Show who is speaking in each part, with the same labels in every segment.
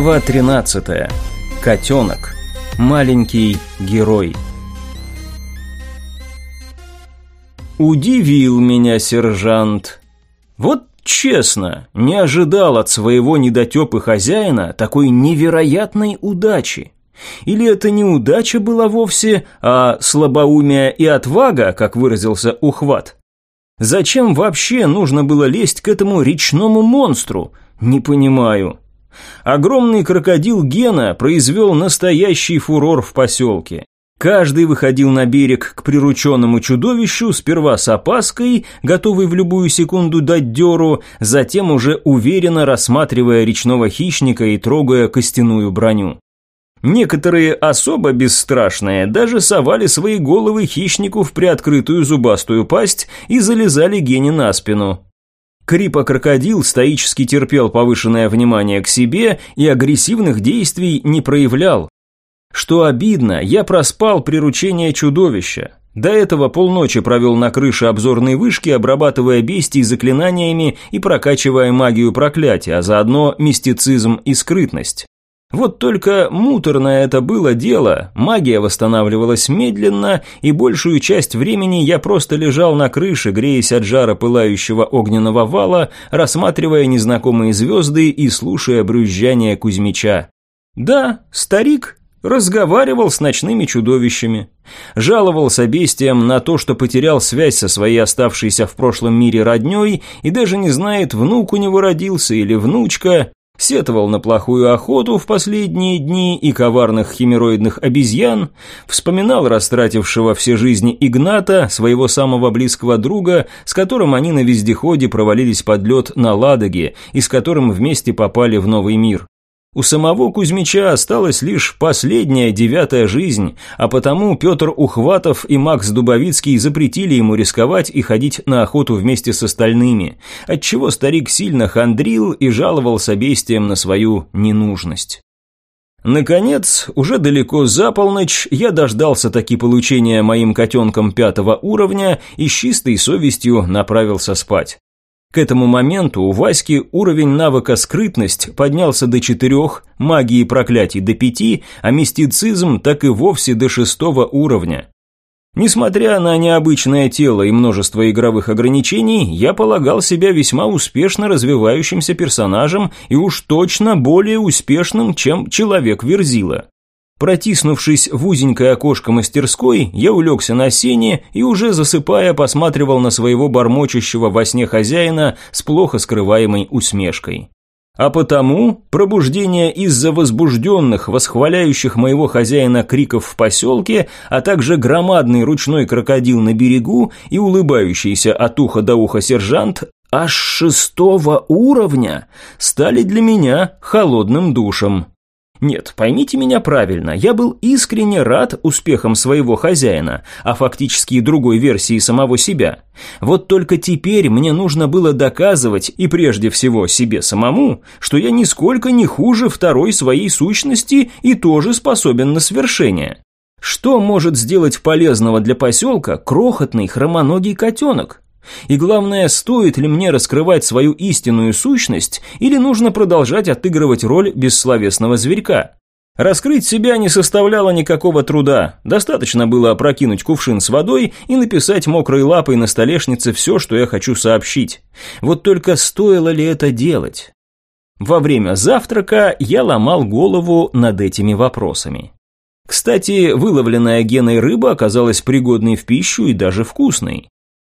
Speaker 1: Глава 13. Котенок. Маленький герой. Удивил меня сержант. Вот честно, не ожидал от своего недотепы хозяина такой невероятной удачи. Или это не удача была вовсе, а слабоумие и отвага, как выразился ухват? Зачем вообще нужно было лезть к этому речному монстру? Не понимаю. Огромный крокодил Гена произвел настоящий фурор в поселке. Каждый выходил на берег к прирученному чудовищу сперва с опаской, готовый в любую секунду дать дёру, затем уже уверенно рассматривая речного хищника и трогая костяную броню. Некоторые особо бесстрашные даже совали свои головы хищнику в приоткрытую зубастую пасть и залезали Гене на спину. Крипа-крокодил стоически терпел повышенное внимание к себе и агрессивных действий не проявлял. Что обидно, я проспал приручение чудовища. До этого полночи провел на крыше обзорной вышки, обрабатывая бестий заклинаниями и прокачивая магию проклятия, а заодно мистицизм и скрытность. Вот только муторное это было дело, магия восстанавливалась медленно, и большую часть времени я просто лежал на крыше, греясь от жара пылающего огненного вала, рассматривая незнакомые звезды и слушая брюзжание Кузьмича. Да, старик разговаривал с ночными чудовищами. Жаловался бестиям на то, что потерял связь со своей оставшейся в прошлом мире родней и даже не знает, внук у него родился или внучка, сетовал на плохую охоту в последние дни и коварных химероидных обезьян, вспоминал растратившего все жизни Игната, своего самого близкого друга, с которым они на вездеходе провалились под лед на Ладоге и с которым вместе попали в новый мир. У самого Кузьмича осталась лишь последняя девятая жизнь, а потому Петр Ухватов и Макс Дубовицкий запретили ему рисковать и ходить на охоту вместе с остальными, отчего старик сильно хандрил и жаловался бестиям на свою ненужность. Наконец, уже далеко за полночь, я дождался таки получения моим котенком пятого уровня и с чистой совестью направился спать. К этому моменту у Васьки уровень навыка скрытность поднялся до четырех, магии проклятий до пяти, а мистицизм так и вовсе до шестого уровня. Несмотря на необычное тело и множество игровых ограничений, я полагал себя весьма успешно развивающимся персонажем и уж точно более успешным, чем Человек-Верзила. Протиснувшись в узенькое окошко мастерской, я улегся на сене и уже засыпая посматривал на своего бормочущего во сне хозяина с плохо скрываемой усмешкой. А потому пробуждение из-за возбужденных, восхваляющих моего хозяина криков в поселке, а также громадный ручной крокодил на берегу и улыбающийся от уха до уха сержант аж шестого уровня стали для меня холодным душем. Нет, поймите меня правильно, я был искренне рад успехам своего хозяина, а фактически и другой версии самого себя. Вот только теперь мне нужно было доказывать, и прежде всего себе самому, что я нисколько не хуже второй своей сущности и тоже способен на свершение. Что может сделать полезного для поселка крохотный хромоногий котенок? И главное, стоит ли мне раскрывать свою истинную сущность, или нужно продолжать отыгрывать роль бессловесного зверька? Раскрыть себя не составляло никакого труда. Достаточно было опрокинуть кувшин с водой и написать мокрой лапой на столешнице все, что я хочу сообщить. Вот только стоило ли это делать? Во время завтрака я ломал голову над этими вопросами. Кстати, выловленная геной рыба оказалась пригодной в пищу и даже вкусной.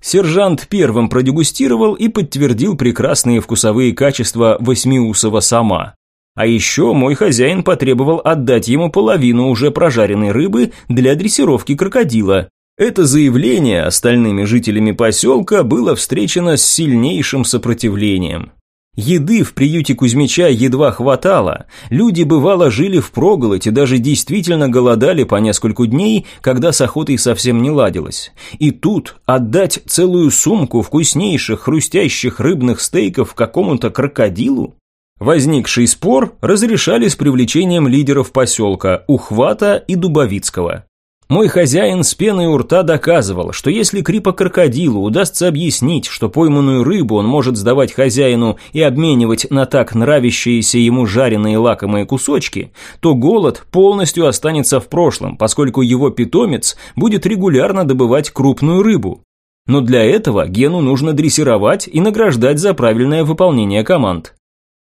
Speaker 1: Сержант первым продегустировал и подтвердил прекрасные вкусовые качества восьмиусого сама. А еще мой хозяин потребовал отдать ему половину уже прожаренной рыбы для дрессировки крокодила. Это заявление остальными жителями поселка было встречено с сильнейшим сопротивлением. Еды в приюте Кузьмича едва хватало, люди бывало жили в проголодь и даже действительно голодали по нескольку дней, когда с охотой совсем не ладилось. И тут отдать целую сумку вкуснейших хрустящих рыбных стейков какому-то крокодилу? Возникший спор разрешали с привлечением лидеров поселка Ухвата и Дубовицкого. Мой хозяин с пеной у рта доказывал, что если крипа-крокодилу удастся объяснить, что пойманную рыбу он может сдавать хозяину и обменивать на так нравящиеся ему жареные лакомые кусочки, то голод полностью останется в прошлом, поскольку его питомец будет регулярно добывать крупную рыбу. Но для этого Гену нужно дрессировать и награждать за правильное выполнение команд.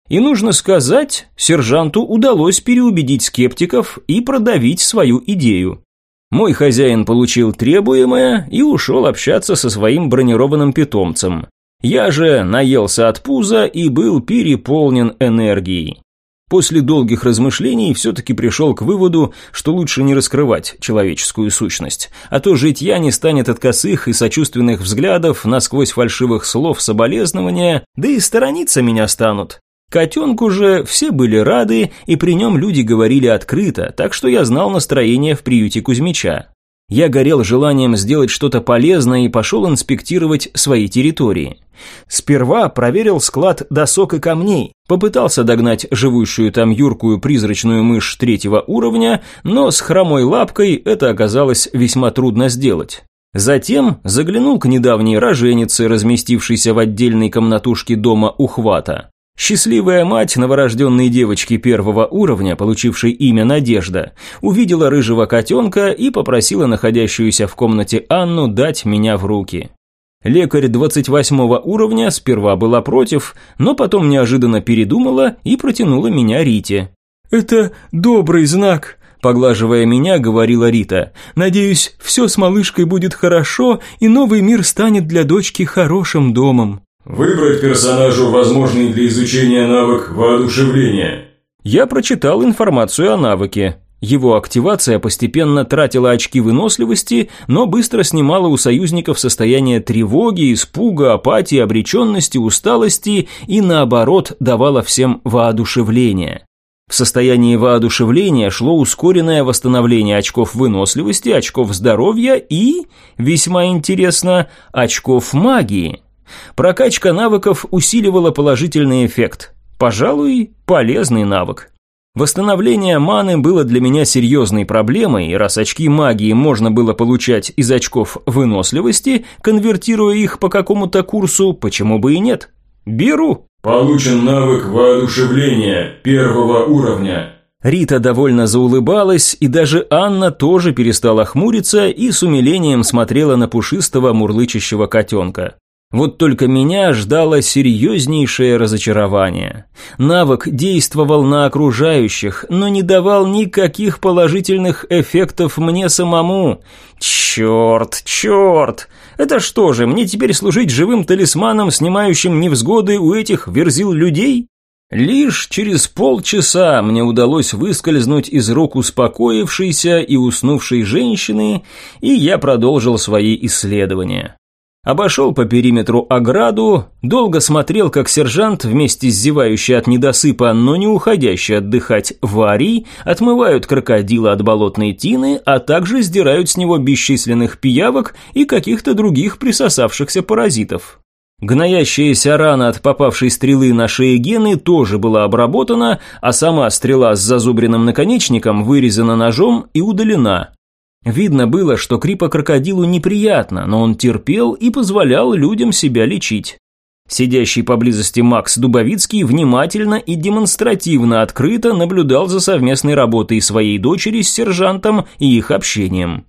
Speaker 1: И нужно сказать, сержанту удалось переубедить скептиков и продавить свою идею. Мой хозяин получил требуемое и ушел общаться со своим бронированным питомцем. Я же наелся от пуза и был переполнен энергией. После долгих размышлений все-таки пришел к выводу, что лучше не раскрывать человеческую сущность, а то житья не станет от косых и сочувственных взглядов, насквозь фальшивых слов соболезнования, да и сторониться меня станут. Котенку же все были рады, и при нем люди говорили открыто, так что я знал настроение в приюте Кузьмича. Я горел желанием сделать что-то полезное и пошел инспектировать свои территории. Сперва проверил склад досок и камней, попытался догнать живущую там юркую призрачную мышь третьего уровня, но с хромой лапкой это оказалось весьма трудно сделать. Затем заглянул к недавней роженице, разместившейся в отдельной комнатушке дома ухвата. Счастливая мать новорожденной девочки первого уровня, получившей имя Надежда, увидела рыжего котенка и попросила находящуюся в комнате Анну дать меня в руки. Лекарь 28 уровня сперва была против, но потом неожиданно передумала и протянула меня Рите. «Это добрый знак», – поглаживая меня, говорила Рита. «Надеюсь, все с малышкой будет хорошо, и новый мир станет для дочки хорошим домом».
Speaker 2: Выбрать персонажу возможный для изучения навык воодушевления.
Speaker 1: Я прочитал информацию о навыке. Его активация постепенно тратила очки выносливости, но быстро снимала у союзников состояние тревоги, испуга, апатии, обреченности, усталости и, наоборот, давала всем воодушевление. В состоянии воодушевления шло ускоренное восстановление очков выносливости, очков здоровья и, весьма интересно, очков магии. Прокачка навыков усиливала положительный эффект. Пожалуй, полезный навык. Восстановление маны было для меня серьезной проблемой, и раз очки магии можно было получать из очков выносливости, конвертируя их по какому-то курсу, почему бы и нет? Беру.
Speaker 2: Получен навык воодушевления первого уровня.
Speaker 1: Рита довольно заулыбалась, и даже Анна тоже перестала хмуриться и с умилением смотрела на пушистого мурлычащего котенка. Вот только меня ждало серьезнейшее разочарование. Навык действовал на окружающих, но не давал никаких положительных эффектов мне самому. Черт, черт! Это что же, мне теперь служить живым талисманом, снимающим невзгоды у этих верзил людей? Лишь через полчаса мне удалось выскользнуть из рук успокоившейся и уснувшей женщины, и я продолжил свои исследования. Обошел по периметру ограду, долго смотрел, как сержант вместе с зевающей от недосыпа, но не уходящей отдыхать Варей, отмывают крокодила от болотной тины, а также сдирают с него бесчисленных пиявок и каких-то других присосавшихся паразитов. Гноящаяся рана от попавшей стрелы на шее Гены тоже была обработана, а сама стрела с зазубренным наконечником вырезана ножом и удалена. Видно было, что Крипа крокодилу неприятно, но он терпел и позволял людям себя лечить. Сидящий поблизости Макс Дубовицкий внимательно и демонстративно открыто наблюдал за совместной работой своей дочери с сержантом и их общением.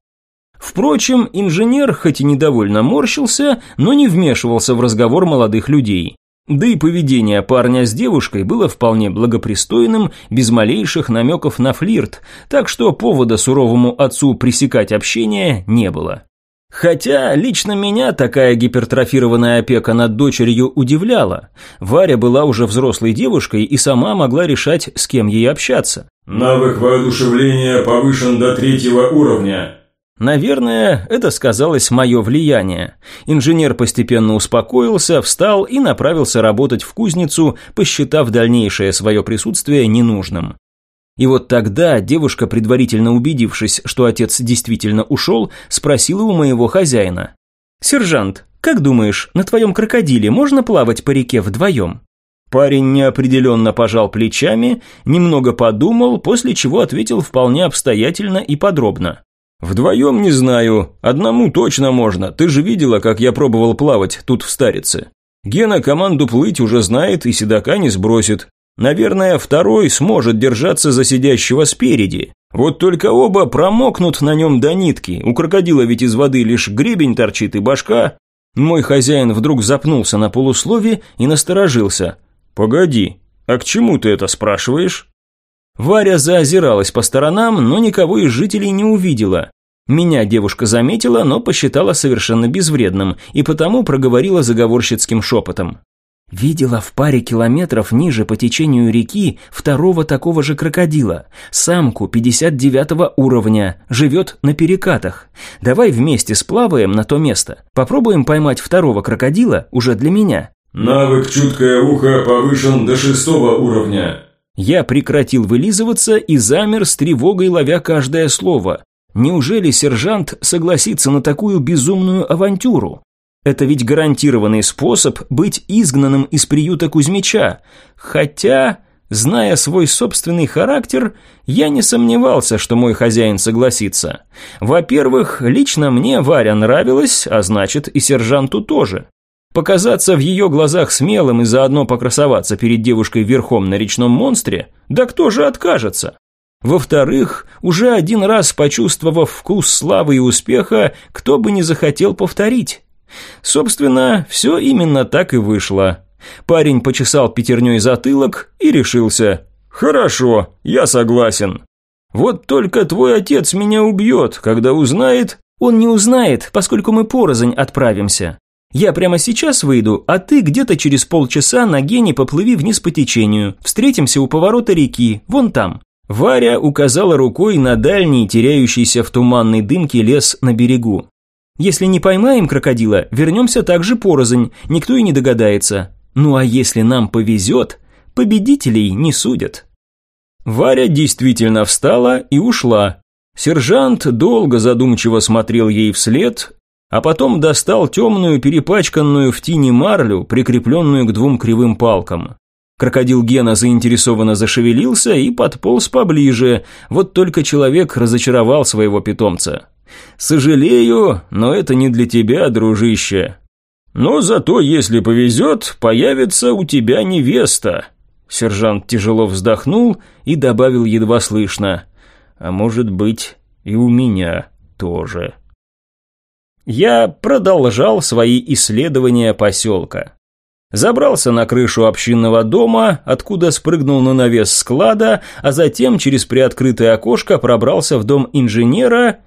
Speaker 1: Впрочем, инженер хоть и недовольно морщился, но не вмешивался в разговор молодых людей. Да и поведение парня с девушкой было вполне благопристойным, без малейших намеков на флирт, так что повода суровому отцу пресекать общение не было. Хотя лично меня такая гипертрофированная опека над дочерью удивляла. Варя была уже взрослой девушкой и сама могла решать, с кем ей общаться.
Speaker 2: Навык воодушевления повышен до третьего уровня.
Speaker 1: Наверное, это сказалось мое влияние. Инженер постепенно успокоился, встал и направился работать в кузницу, посчитав дальнейшее свое присутствие ненужным. И вот тогда девушка, предварительно убедившись, что отец действительно ушел, спросила у моего хозяина. «Сержант, как думаешь, на твоем крокодиле можно плавать по реке вдвоем?» Парень неопределенно пожал плечами, немного подумал, после чего ответил вполне обстоятельно и подробно. Вдвоем не знаю, одному точно можно, ты же видела, как я пробовал плавать тут в Старице. Гена команду плыть уже знает и седока не сбросит. Наверное, второй сможет держаться за сидящего спереди. Вот только оба промокнут на нем до нитки, у крокодила ведь из воды лишь гребень торчит и башка. Мой хозяин вдруг запнулся на полуслове и насторожился. «Погоди, а к чему ты это спрашиваешь?» Варя заозиралась по сторонам, но никого из жителей не увидела. Меня девушка заметила, но посчитала совершенно безвредным, и потому проговорила заговорщицким шепотом. Видела в паре километров ниже по течению реки второго такого же крокодила, самку 59 уровня, живет на перекатах. Давай вместе сплаваем на то место, попробуем поймать второго крокодила уже для меня.
Speaker 2: Навык «Чуткое ухо» повышен до шестого уровня.
Speaker 1: Я прекратил вылизываться и замер с тревогой, ловя каждое слово. Неужели сержант согласится на такую безумную авантюру? Это ведь гарантированный способ быть изгнанным из приюта Кузьмича. Хотя, зная свой собственный характер, я не сомневался, что мой хозяин согласится. Во-первых, лично мне Варя нравилась, а значит и сержанту тоже. Показаться в ее глазах смелым и заодно покрасоваться перед девушкой верхом на речном монстре? Да кто же откажется? Во-вторых, уже один раз почувствовав вкус славы и успеха, кто бы не захотел повторить. Собственно, все именно так и вышло. Парень почесал пятерней затылок и решился. «Хорошо, я согласен. Вот только твой отец меня убьет, когда узнает...» «Он не узнает, поскольку мы порознь отправимся. Я прямо сейчас выйду, а ты где-то через полчаса на гене поплыви вниз по течению. Встретимся у поворота реки, вон там». Варя указала рукой на дальний, теряющийся в туманной дымке лес на берегу. Если не поймаем крокодила, вернемся также порознь, никто и не догадается. Ну а если нам повезет, победителей не судят. Варя действительно встала и ушла. Сержант долго задумчиво смотрел ей вслед, а потом достал темную, перепачканную в тине марлю, прикрепленную к двум кривым палкам. Крокодил Гена заинтересованно зашевелился и подполз поближе, вот только человек разочаровал своего питомца. «Сожалею, но это не для тебя, дружище. Но зато, если повезет, появится у тебя невеста». Сержант тяжело вздохнул и добавил едва слышно. «А может быть, и у меня тоже». Я продолжал свои исследования поселка. Забрался на крышу общинного дома, откуда спрыгнул на навес склада, а затем через приоткрытое окошко пробрался в дом инженера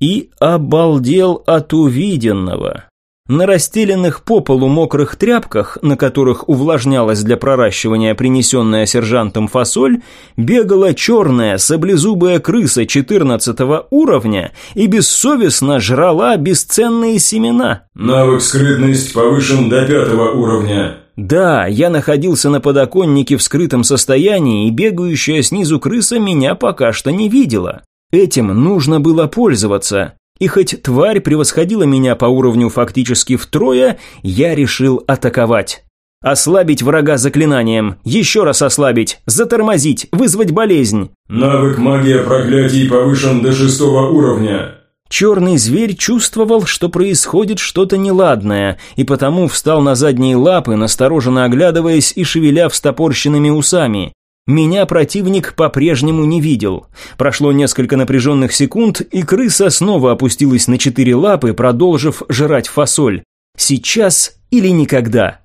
Speaker 1: и обалдел от увиденного. На расстеленных по полу мокрых тряпках, на которых увлажнялась для проращивания принесенная сержантом фасоль, бегала черная саблезубая крыса 14 уровня и бессовестно жрала бесценные семена.
Speaker 2: Навык скрытность повышен до пятого уровня.
Speaker 1: Да, я находился на подоконнике в скрытом состоянии, и бегающая снизу крыса меня пока что не видела. Этим нужно было пользоваться. И хоть тварь превосходила меня по уровню фактически втрое, я решил атаковать. Ослабить врага заклинанием, еще раз ослабить, затормозить, вызвать болезнь.
Speaker 2: Навык магия проклятий повышен до шестого уровня.
Speaker 1: Черный зверь чувствовал, что происходит что-то неладное, и потому встал на задние лапы, настороженно оглядываясь и шевеля встопорщенными усами. Меня противник по-прежнему не видел. Прошло несколько напряженных секунд, и крыса снова опустилась на четыре лапы, продолжив жрать фасоль. Сейчас или никогда.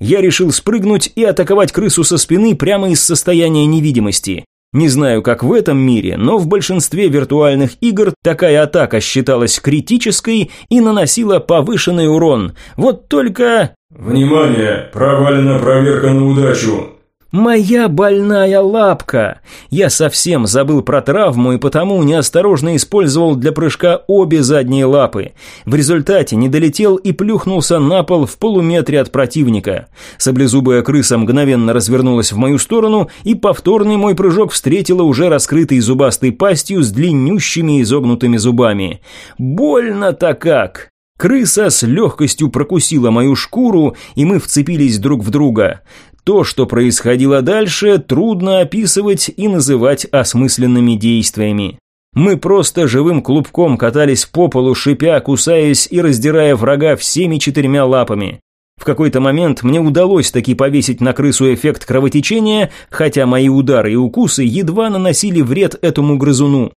Speaker 1: Я решил спрыгнуть и атаковать крысу со спины прямо из состояния невидимости. Не знаю, как в этом мире, но в большинстве виртуальных игр такая атака считалась критической и наносила повышенный урон. Вот только...
Speaker 2: Внимание! Провалена проверка на удачу.
Speaker 1: Моя больная лапка! Я совсем забыл про травму и потому неосторожно использовал для прыжка обе задние лапы. В результате не долетел и плюхнулся на пол в полуметре от противника. Саблезубая крыса мгновенно развернулась в мою сторону, и повторный мой прыжок встретила уже раскрытой зубастой пастью с длиннющими изогнутыми зубами. Больно-то как! Крыса с легкостью прокусила мою шкуру, и мы вцепились друг в друга. То, что происходило дальше, трудно описывать и называть осмысленными действиями. Мы просто живым клубком катались по полу, шипя, кусаясь и раздирая врага всеми четырьмя лапами. В какой-то момент мне удалось таки повесить на крысу эффект кровотечения, хотя мои удары и укусы едва наносили вред этому грызуну.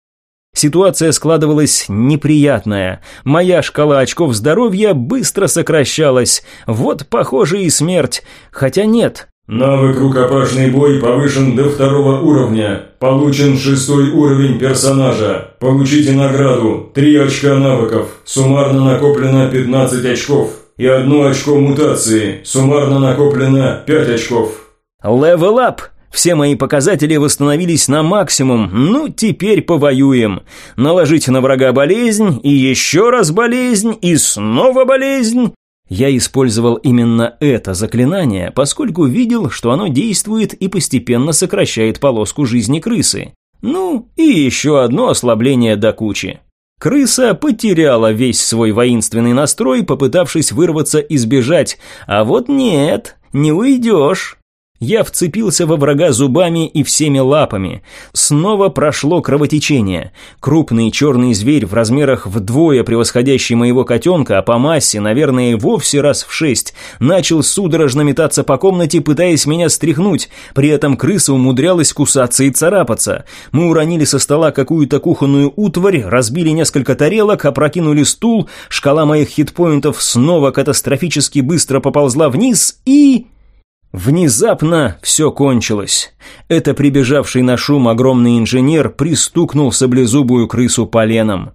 Speaker 1: Ситуация складывалась неприятная. Моя шкала очков здоровья быстро сокращалась. Вот, похоже, и смерть. Хотя нет.
Speaker 2: Навык «Рукопашный бой» повышен до второго уровня. Получен шестой уровень персонажа. Получите награду. Три очка навыков. Суммарно накоплено 15 очков. И одно очко мутации. Суммарно накоплено 5 очков.
Speaker 1: Level up! Все мои показатели восстановились на максимум. Ну, теперь повоюем. Наложить на врага болезнь, и еще раз болезнь, и снова болезнь. Я использовал именно это заклинание, поскольку видел, что оно действует и постепенно сокращает полоску жизни крысы. Ну, и еще одно ослабление до кучи. Крыса потеряла весь свой воинственный настрой, попытавшись вырваться и сбежать, а вот нет, не уйдешь. Я вцепился во врага зубами и всеми лапами. Снова прошло кровотечение. Крупный черный зверь в размерах вдвое превосходящий моего котенка, а по массе, наверное, вовсе раз в шесть, начал судорожно метаться по комнате, пытаясь меня стряхнуть. При этом крыса умудрялась кусаться и царапаться. Мы уронили со стола какую-то кухонную утварь, разбили несколько тарелок, опрокинули стул, шкала моих хитпоинтов снова катастрофически быстро поползла вниз и... Внезапно все кончилось. Это прибежавший на шум огромный инженер пристукнул саблезубую крысу поленом.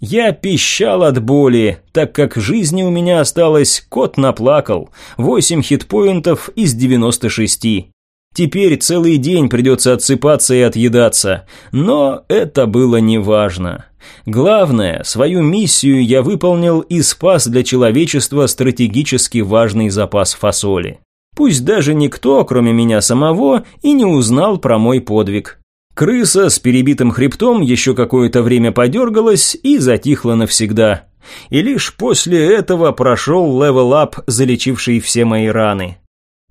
Speaker 1: Я пищал от боли, так как жизни у меня осталось, кот наплакал, восемь хитпоинтов из девяносто шести. Теперь целый день придется отсыпаться и отъедаться, но это было неважно. Главное, свою миссию я выполнил и спас для человечества стратегически важный запас фасоли. Пусть даже никто, кроме меня самого, и не узнал про мой подвиг. Крыса с перебитым хребтом еще какое-то время подергалась и затихла навсегда. И лишь после этого прошел level-up, залечивший все мои раны.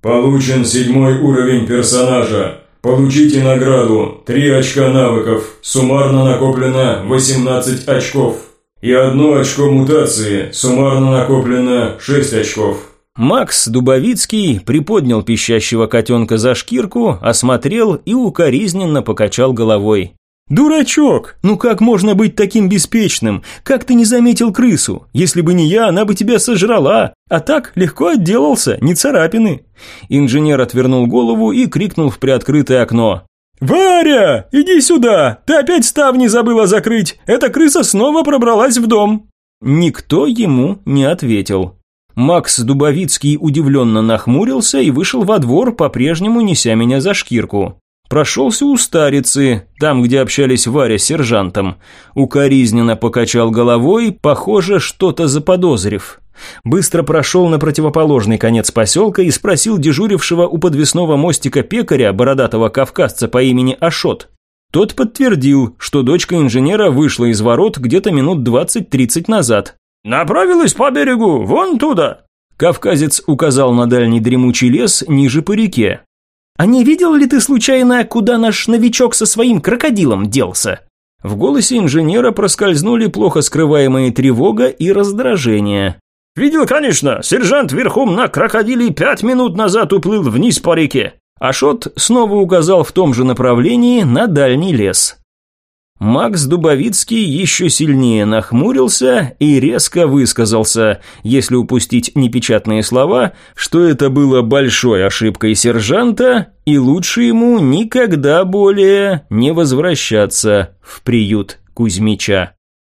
Speaker 2: Получен седьмой уровень персонажа. Получите награду. Три очка навыков. Суммарно накоплено 18 очков. И одно очко мутации. Суммарно накоплено 6 очков.
Speaker 1: Макс Дубовицкий приподнял пищащего котенка за шкирку, осмотрел и укоризненно покачал головой. «Дурачок! Ну как можно быть таким беспечным? Как ты не заметил крысу? Если бы не я, она бы тебя сожрала. А так легко отделался, не царапины». Инженер отвернул голову и крикнул в приоткрытое окно. «Варя, иди сюда! Ты опять ставни забыла закрыть! Эта крыса снова пробралась в дом!» Никто ему не ответил. Макс Дубовицкий удивленно нахмурился и вышел во двор, по-прежнему неся меня за шкирку. Прошелся у старицы, там, где общались Варя с сержантом. Укоризненно покачал головой, похоже, что-то заподозрив. Быстро прошел на противоположный конец поселка и спросил дежурившего у подвесного мостика пекаря, бородатого кавказца по имени Ашот. Тот подтвердил, что дочка инженера вышла из ворот где-то минут 20-30 назад. «Направилась по берегу, вон туда!» Кавказец указал на дальний дремучий лес ниже по реке. «А не видел ли ты случайно, куда наш новичок со своим крокодилом делся?» В голосе инженера проскользнули плохо скрываемые тревога и раздражение. «Видел, конечно, сержант верхом на крокодиле пять минут назад уплыл вниз по реке». Ашот снова указал в том же направлении на дальний лес. Макс Дубовицкий еще сильнее нахмурился и резко высказался, если упустить непечатные слова, что это было большой ошибкой сержанта и лучше ему никогда более не возвращаться в приют Кузьмича.